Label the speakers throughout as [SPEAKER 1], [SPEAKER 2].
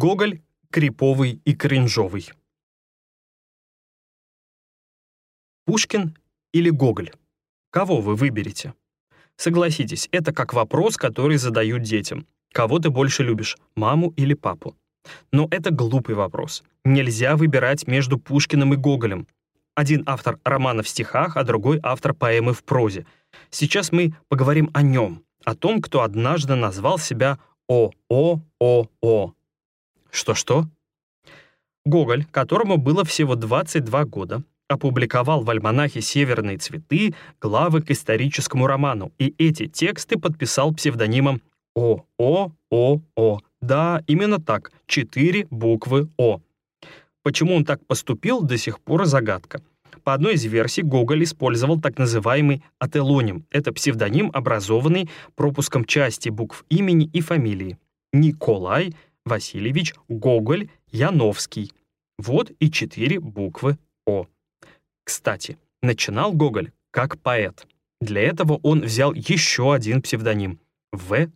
[SPEAKER 1] Гоголь криповый и кринжовый. Пушкин или Гоголь? Кого вы выберете? Согласитесь, это как вопрос, который задают детям. Кого ты больше любишь, маму или папу? Но это глупый вопрос. Нельзя выбирать между Пушкиным и Гоголем. Один автор романа в стихах, а другой автор поэмы в прозе. Сейчас мы поговорим о нем, о том, кто однажды назвал себя О-О-О-О. Что-что? Гоголь, которому было всего 22 года, опубликовал в альманахе «Северные цветы» главы к историческому роману, и эти тексты подписал псевдонимом О-О-О-О. Да, именно так, четыре буквы О. Почему он так поступил, до сих пор загадка. По одной из версий, Гоголь использовал так называемый ателоним. Это псевдоним, образованный пропуском части букв имени и фамилии. Николай Васильевич Гоголь Яновский. Вот и четыре буквы О. Кстати, начинал Гоголь как поэт. Для этого он взял еще один псевдоним — В.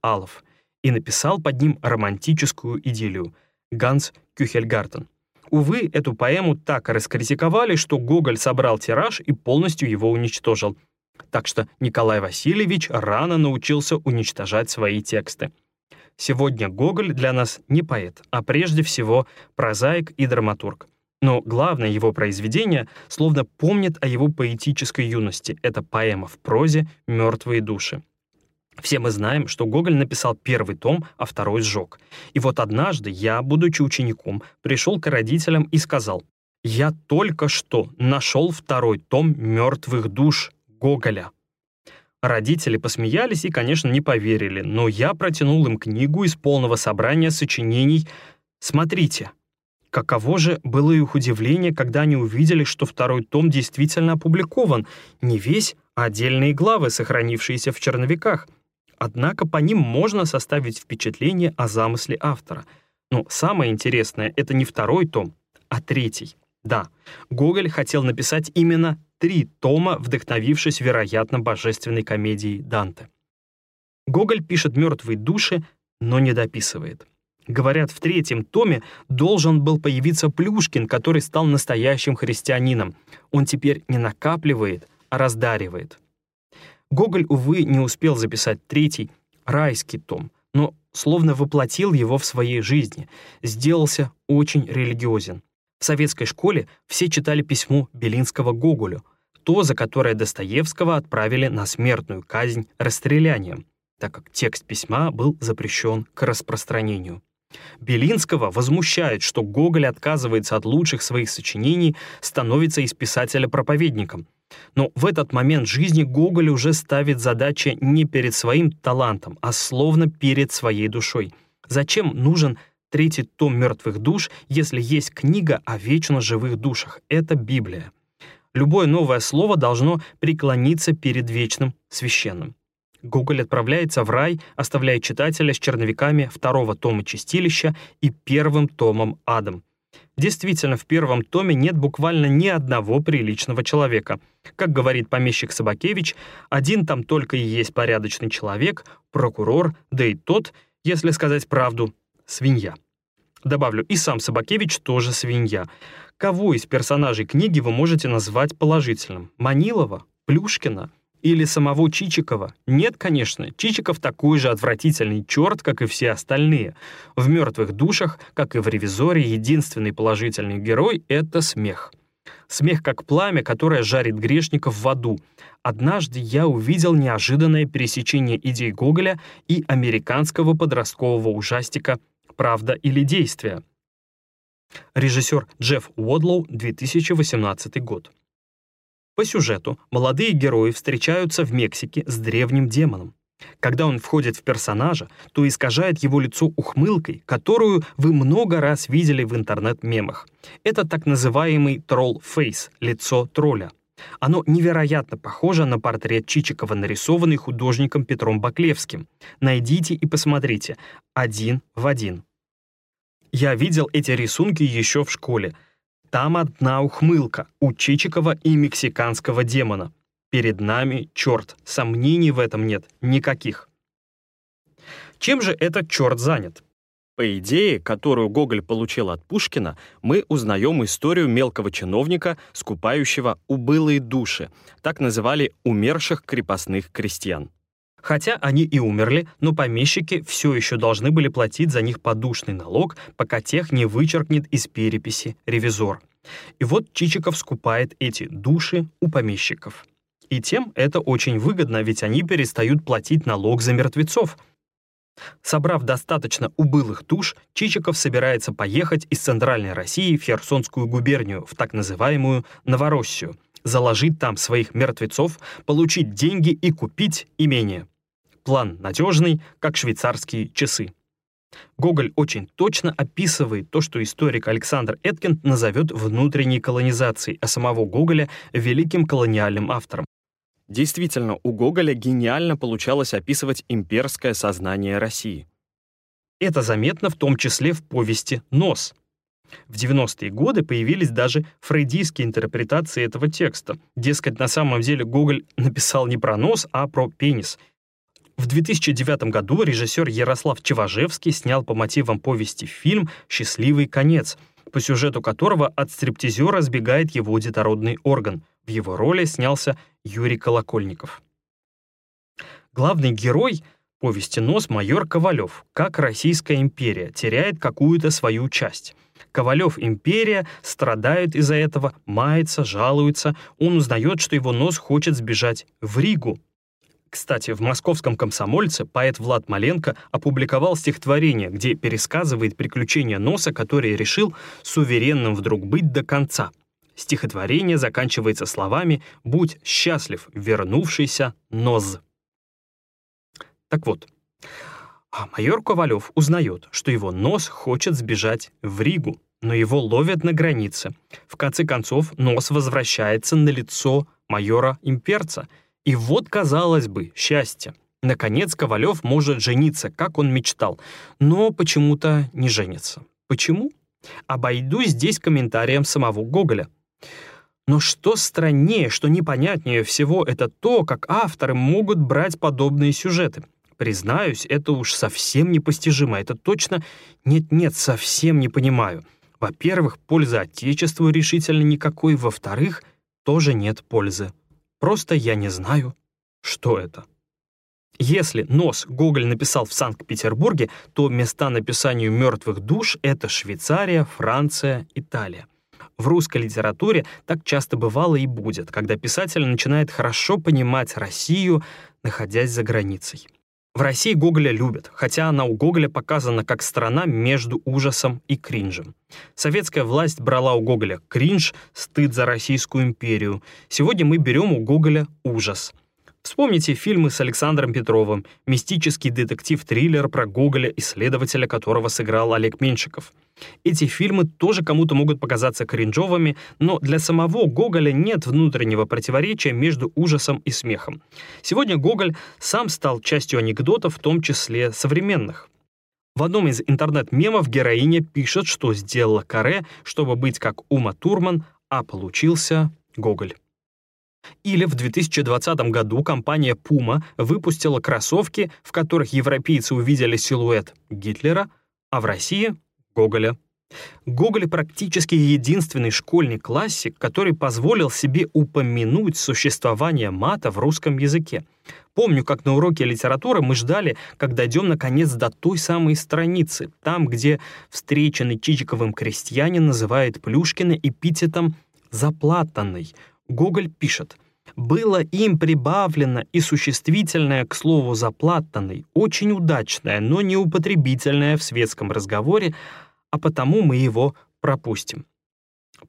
[SPEAKER 1] Алов и написал под ним романтическую идиллию «Ганс Кюхельгартен». Увы, эту поэму так раскритиковали, что Гоголь собрал тираж и полностью его уничтожил. Так что Николай Васильевич рано научился уничтожать свои тексты. Сегодня Гоголь для нас не поэт, а прежде всего прозаик и драматург. Но главное его произведение словно помнит о его поэтической юности. Это поэма в прозе «Мертвые души». Все мы знаем, что Гоголь написал первый том, а второй сжег. И вот однажды я, будучи учеником, пришел к родителям и сказал, «Я только что нашел второй том «Мертвых душ» Гоголя». Родители посмеялись и, конечно, не поверили, но я протянул им книгу из полного собрания сочинений «Смотрите». Каково же было их удивление, когда они увидели, что второй том действительно опубликован, не весь, а отдельные главы, сохранившиеся в черновиках — Однако по ним можно составить впечатление о замысле автора. Но самое интересное — это не второй том, а третий. Да, Гоголь хотел написать именно три тома, вдохновившись, вероятно, божественной комедией Данте. Гоголь пишет «Мертвые души», но не дописывает. Говорят, в третьем томе должен был появиться Плюшкин, который стал настоящим христианином. Он теперь не накапливает, а раздаривает. Гоголь, увы, не успел записать третий, райский том, но словно воплотил его в своей жизни, сделался очень религиозен. В советской школе все читали письмо Белинского Гоголю, то, за которое Достоевского отправили на смертную казнь расстрелянием, так как текст письма был запрещен к распространению. Белинского возмущает, что Гоголь отказывается от лучших своих сочинений, становится из писателя проповедником — но в этот момент жизни Гоголь уже ставит задачи не перед своим талантом, а словно перед своей душой. Зачем нужен третий том «Мертвых душ», если есть книга о вечно живых душах? Это Библия. Любое новое слово должно преклониться перед вечным священным. Гоголь отправляется в рай, оставляя читателя с черновиками второго тома «Чистилища» и первым томом «Адам». Действительно, в первом томе нет буквально ни одного приличного человека. Как говорит помещик Собакевич, один там только и есть порядочный человек, прокурор, да и тот, если сказать правду, свинья. Добавлю, и сам Собакевич тоже свинья. Кого из персонажей книги вы можете назвать положительным? Манилова? Плюшкина? Или самого Чичикова? Нет, конечно, Чичиков такой же отвратительный черт, как и все остальные. В «Мертвых душах», как и в «Ревизоре», единственный положительный герой — это смех. Смех как пламя, которое жарит грешников в аду. Однажды я увидел неожиданное пересечение идей Гоголя и американского подросткового ужастика «Правда или действие». Режиссер Джефф Уодлоу, 2018 год. По сюжету молодые герои встречаются в Мексике с древним демоном. Когда он входит в персонажа, то искажает его лицо ухмылкой, которую вы много раз видели в интернет-мемах. Это так называемый тролл-фейс, лицо тролля. Оно невероятно похоже на портрет Чичикова, нарисованный художником Петром Баклевским. Найдите и посмотрите. Один в один. Я видел эти рисунки еще в школе — там одна ухмылка у Чичикова и мексиканского демона. Перед нами черт, сомнений в этом нет никаких. Чем же этот черт занят? По идее, которую Гоголь получил от Пушкина, мы узнаем историю мелкого чиновника, скупающего убылые души, так называли умерших крепостных крестьян. Хотя они и умерли, но помещики все еще должны были платить за них подушный налог, пока тех не вычеркнет из переписи ревизор. И вот Чичиков скупает эти души у помещиков. И тем это очень выгодно, ведь они перестают платить налог за мертвецов, Собрав достаточно убылых туш, Чичиков собирается поехать из Центральной России в Херсонскую губернию, в так называемую Новороссию, заложить там своих мертвецов, получить деньги и купить имение. План надежный, как швейцарские часы. Гоголь очень точно описывает то, что историк Александр Эткин назовет внутренней колонизацией, а самого Гоголя — великим колониальным автором. Действительно, у Гоголя гениально получалось описывать имперское сознание России. Это заметно в том числе в повести «Нос». В 90-е годы появились даже фрейдийские интерпретации этого текста. Дескать, на самом деле Гоголь написал не про нос, а про пенис. В 2009 году режиссер Ярослав Чеважевский снял по мотивам повести фильм «Счастливый конец», по сюжету которого от стриптизера сбегает его детородный орган. В его роли снялся Юрий Колокольников. Главный герой повести «Нос» майор Ковалев, как Российская империя теряет какую-то свою часть. Ковалев империя страдает из-за этого, мается, жалуется. Он узнает, что его нос хочет сбежать в Ригу. Кстати, в московском комсомольце поэт Влад Маленко опубликовал стихотворение, где пересказывает приключения носа, который решил суверенным вдруг быть до конца. Стихотворение заканчивается словами «Будь счастлив, вернувшийся Ноз». Так вот, а майор Ковалев узнает, что его нос хочет сбежать в Ригу, но его ловят на границе. В конце концов, нос возвращается на лицо майора-имперца. И вот, казалось бы, счастье. Наконец Ковалев может жениться, как он мечтал, но почему-то не женится. Почему? Обойдусь здесь комментарием самого Гоголя. Но что страннее, что непонятнее всего, это то, как авторы могут брать подобные сюжеты. Признаюсь, это уж совсем непостижимо. Это точно нет-нет, совсем не понимаю. Во-первых, пользы Отечеству решительно никакой. Во-вторых, тоже нет пользы. Просто я не знаю, что это. Если «Нос» Гоголь написал в Санкт-Петербурге, то места написанию «Мертвых душ» — это Швейцария, Франция, Италия. В русской литературе так часто бывало и будет, когда писатель начинает хорошо понимать Россию, находясь за границей. В России Гоголя любят, хотя она у Гоголя показана как страна между ужасом и кринжем. Советская власть брала у Гоголя кринж, стыд за Российскую империю. Сегодня мы берем у Гоголя ужас — Вспомните фильмы с Александром Петровым, мистический детектив-триллер про Гоголя, исследователя которого сыграл Олег Меньшиков. Эти фильмы тоже кому-то могут показаться кринжовыми, но для самого Гоголя нет внутреннего противоречия между ужасом и смехом. Сегодня Гоголь сам стал частью анекдотов, в том числе современных. В одном из интернет-мемов героиня пишет, что сделала каре, чтобы быть как Ума Турман, а получился Гоголь. Или в 2020 году компания Puma выпустила кроссовки, в которых европейцы увидели силуэт Гитлера, а в России — Гоголя. Гоголь практически единственный школьный классик, который позволил себе упомянуть существование мата в русском языке. Помню, как на уроке литературы мы ждали, когда дойдем наконец до той самой страницы, там, где встреченный Чичиковым крестьянин называет Плюшкина эпитетом «заплатанный», Гоголь пишет «Было им прибавлено и существительное к слову «заплатанный», очень удачное, но неупотребительное в светском разговоре, а потому мы его пропустим».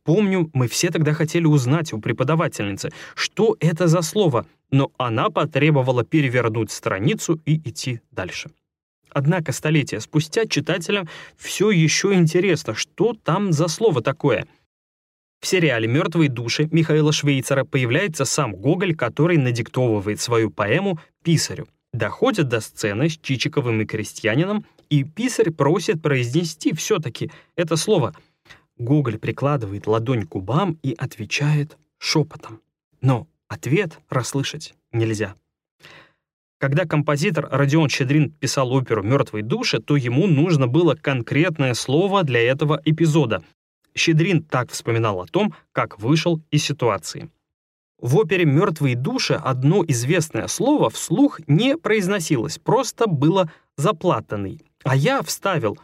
[SPEAKER 1] Помню, мы все тогда хотели узнать у преподавательницы, что это за слово, но она потребовала перевернуть страницу и идти дальше. Однако столетия спустя читателям все еще интересно, что там за слово такое — в сериале «Мертвые души» Михаила Швейцера появляется сам Гоголь, который надиктовывает свою поэму писарю. Доходит до сцены с Чичиковым и крестьянином, и писарь просит произнести все-таки это слово. Гоголь прикладывает ладонь к губам и отвечает шепотом. Но ответ расслышать нельзя. Когда композитор Родион Щедрин писал оперу «Мертвые души», то ему нужно было конкретное слово для этого эпизода. Щедрин так вспоминал о том, как вышел из ситуации. В опере «Мертвые души» одно известное слово вслух не произносилось, просто было «заплатанный». А я вставил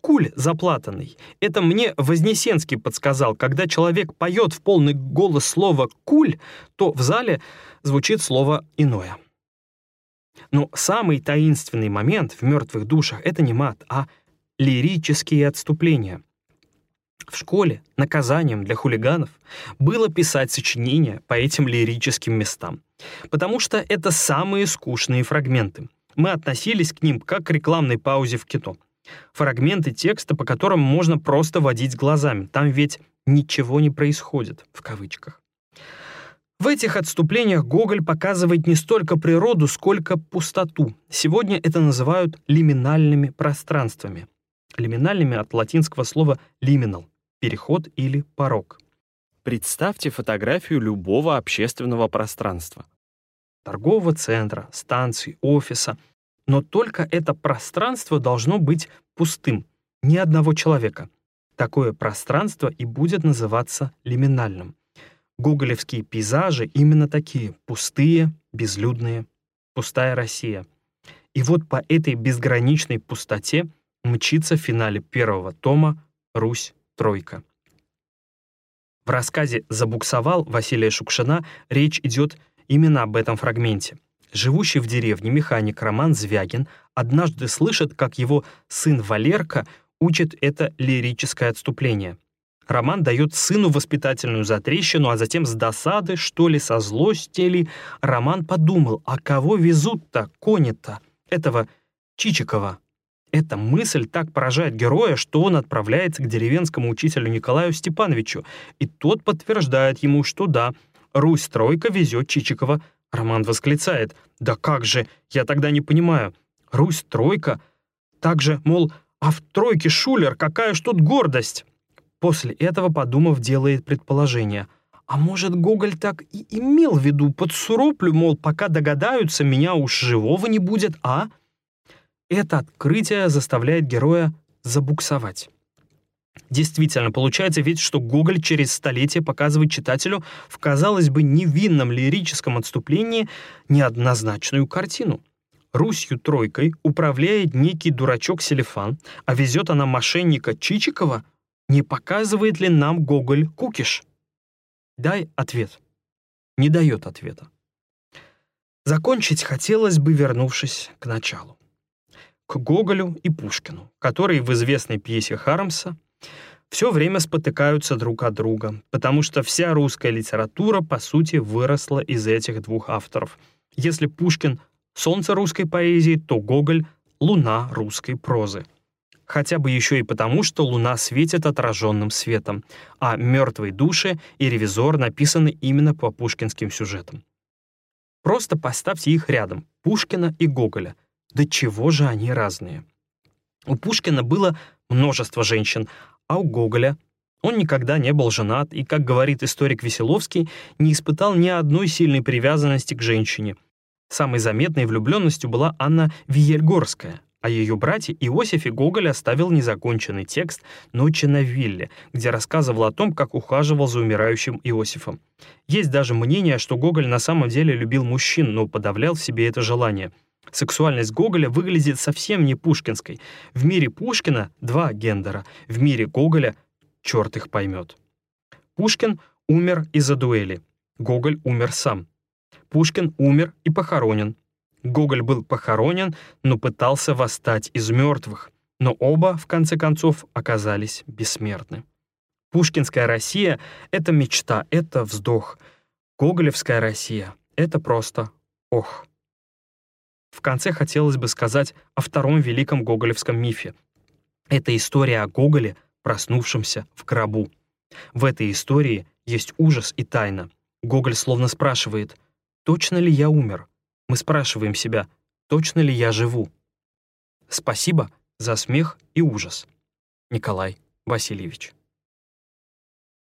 [SPEAKER 1] «куль заплатанный». Это мне Вознесенский подсказал. Когда человек поет в полный голос слово «куль», то в зале звучит слово иное. Но самый таинственный момент в «Мертвых душах» — это не мат, а лирические отступления. В школе наказанием для хулиганов было писать сочинения по этим лирическим местам, потому что это самые скучные фрагменты. Мы относились к ним как к рекламной паузе в кино. Фрагменты текста, по которым можно просто водить глазами. Там ведь «ничего не происходит» в кавычках. В этих отступлениях Гоголь показывает не столько природу, сколько пустоту. Сегодня это называют лиминальными пространствами. Лиминальными от латинского слова «liminal» — переход или порог. Представьте фотографию любого общественного пространства. Торгового центра, станции, офиса. Но только это пространство должно быть пустым, ни одного человека. Такое пространство и будет называться лиминальным. Гоголевские пейзажи именно такие — пустые, безлюдные, пустая Россия. И вот по этой безграничной пустоте мчится в финале первого тома «Русь тройка». В рассказе «Забуксовал» Василия Шукшина речь идет именно об этом фрагменте. Живущий в деревне механик Роман Звягин однажды слышит, как его сын Валерка учит это лирическое отступление — Роман дает сыну воспитательную затрещину, а затем с досады, что ли, со злости ли, Роман подумал, а кого везут-то, кони-то, этого Чичикова. Эта мысль так поражает героя, что он отправляется к деревенскому учителю Николаю Степановичу, и тот подтверждает ему, что да, Русь-тройка везет Чичикова. Роман восклицает, да как же, я тогда не понимаю, Русь-тройка? Так же, мол, а в тройке шулер, какая ж тут гордость? После этого, подумав, делает предположение. А может, Гоголь так и имел в виду под суроплю, мол, пока догадаются, меня уж живого не будет, а? Это открытие заставляет героя забуксовать. Действительно, получается ведь, что Гоголь через столетие показывает читателю в, казалось бы, невинном лирическом отступлении неоднозначную картину. Русью тройкой управляет некий дурачок Селефан, а везет она мошенника Чичикова — не показывает ли нам Гоголь кукиш? Дай ответ. Не дает ответа. Закончить хотелось бы, вернувшись к началу. К Гоголю и Пушкину, которые в известной пьесе Хармса все время спотыкаются друг от друга, потому что вся русская литература, по сути, выросла из этих двух авторов. Если Пушкин — солнце русской поэзии, то Гоголь — луна русской прозы хотя бы еще и потому, что Луна светит отраженным светом, а «Мертвые души» и «Ревизор» написаны именно по пушкинским сюжетам. Просто поставьте их рядом, Пушкина и Гоголя. Да чего же они разные? У Пушкина было множество женщин, а у Гоголя он никогда не был женат и, как говорит историк Веселовский, не испытал ни одной сильной привязанности к женщине. Самой заметной влюбленностью была Анна Виельгорская, о ее брате Иосифе Гоголь оставил незаконченный текст «Ночи на вилле», где рассказывал о том, как ухаживал за умирающим Иосифом. Есть даже мнение, что Гоголь на самом деле любил мужчин, но подавлял в себе это желание. Сексуальность Гоголя выглядит совсем не пушкинской. В мире Пушкина два гендера, в мире Гоголя черт их поймет. Пушкин умер из-за дуэли. Гоголь умер сам. Пушкин умер и похоронен. Гоголь был похоронен, но пытался восстать из мертвых, но оба, в конце концов, оказались бессмертны. Пушкинская Россия — это мечта, это вздох. Гоголевская Россия — это просто ох. В конце хотелось бы сказать о втором великом гоголевском мифе. Это история о Гоголе, проснувшемся в гробу. В этой истории есть ужас и тайна. Гоголь словно спрашивает, «Точно ли я умер?» Мы спрашиваем себя, точно ли я живу? Спасибо за смех и ужас. Николай Васильевич